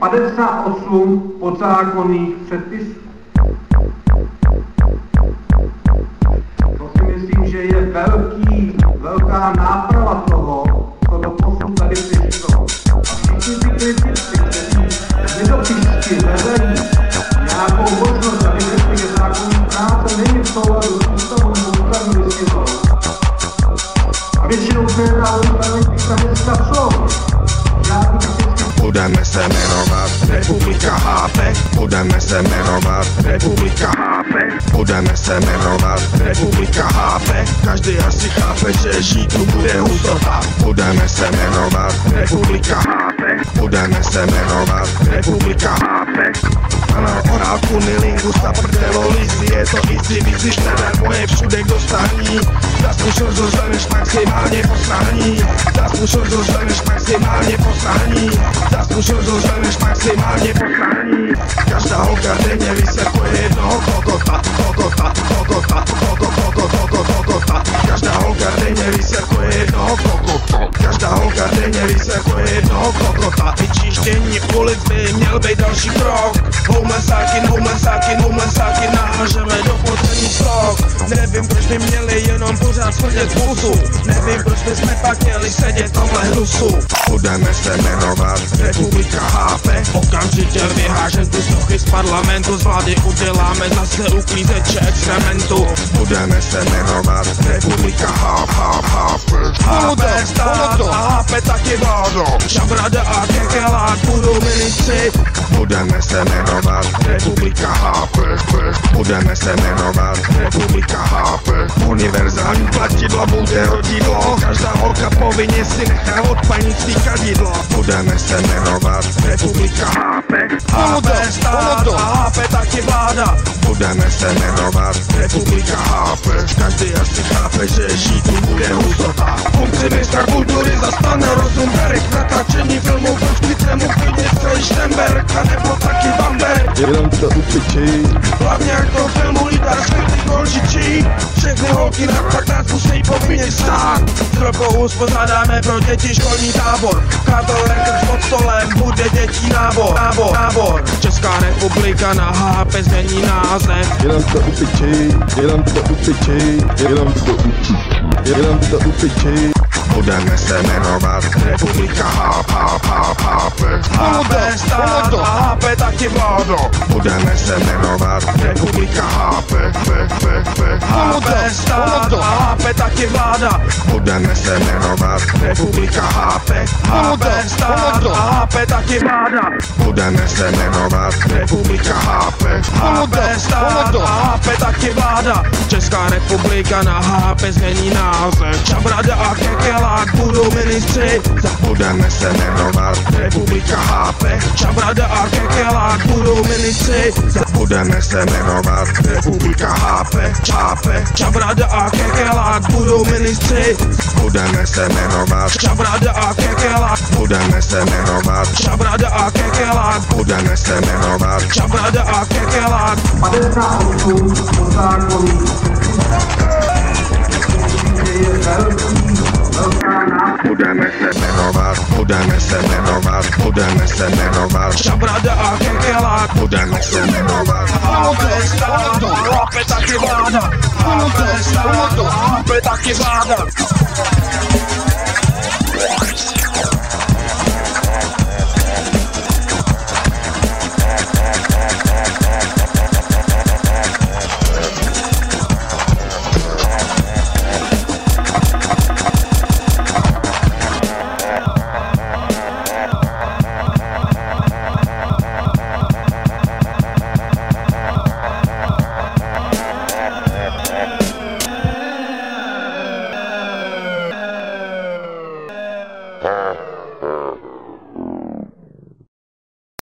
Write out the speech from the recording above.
58 podzákonných předpisů. To si myslím, že je velký, velká náprava toho, co do posud tady přišlo. A všichni ty kritici, kteří nedopistí hledají nějakou možnost, aby řekli, že zákonní práce není v souladu s ústavou nebo ústavní listinou. A většinou se jedná o ústavní dneska jsou. Žádný Budeme se jmenovat Republika chápe, budeme se jmenovat Republika chápe, budeme se jmenovat Republika chápe, každý asi chápe, že žít tu bude hustota. Budeme se jmenovat Republika chápe, budeme se jmenovat Republika chápe. Ano, orálku, nilingus a prdelo lisy, je to easy, vizi, štedar, moje všude k dostání. Zaslušil zostaneš maximálně posrání, zaslušil zostaneš maximálně posrání, zaslušil zostaneš maximálně posrání. Každá holka denně vysekuje jednoho kokota, kokota, kokota, kokota, kokota, kokota. Každá holka denně vysekuje jednoho kokota, každá holka denně vysekuje jednoho kokota. Vyčištění ulic by měl být další krok. Homesáky, homesáky, homesáky, nahážeme do poslední stok. Nevím, proč by měli jenom pořád smrdět pusu. Nevím, proč bychom pak měli sedět tomhle hnusu. Budeme se jmenovat Republika chápe. Okamžitě vyhážem ty stochy z parlamentu. Z vlády uděláme zase uklízeče excementu. Budeme se jmenovat Republika chápe, chápe, chápe. Chápe stát taky vládu. Šabrada a kekelák budou ministři. Budeme se jmenovat Republika chápe, budeme se jmenovat Republika chápe. Univerzální platidla bude rodidlo, každá holka povinně si nechá odpanit svý kadidlo. Budeme se jmenovat Republika chápe, chápe stát a chápe taky vláda. Budeme se jmenovat Republika chápe, celý Štemberg, a nebo taky Bamberg. Jenom to upiči, Hlavně jak to filmu lídá skrytý golžičí Všechny holky na tak nás musí povinně stát. S uspořádáme pro děti školní tábor. Katolek pod stolem bude dětí nábor. Nábor, nábor. Česká republika na HP změní název. Jenom to upiči, jenom to upiči, jenom to upiči, jenom to upiči. Budeme se jmenovat Republika háp, háp, háp, hápe Hápe stát a hápe taky vládo Budeme se jmenovat Republika. Hápe, pe, pe, pe Hápe stát a hápe taky vláda Budeme se jmenovat Republika hápe, hápe stát a hápe taky vláda Budeme se jmenovat Republika hápe, hápe stát a hápe taky vláda Česká republika na hápe změní název Čabrada a kekelák budou ministři. Budeme se jmenovat Republika hápe Čabrada a kekelák budou ministři. Budeme se jmenovat Republika hápe Chápe Čabrada a kekelák budou ministři. Budeme se jmenovat Čabrada a kekelák. Budeme se jmenovat Čabrada a kekelák. Budeme se jmenovat Čabrada a kekelák. 58 podzákonných že je velký, velká náprava. Budeme se jmenovat, budeme se jmenovat, budeme se jmenovat. Šabrada a kekelák Budeme se jmenovat. Hápe stát, hápe taky vláda. Hápe stát, hápe taky vláda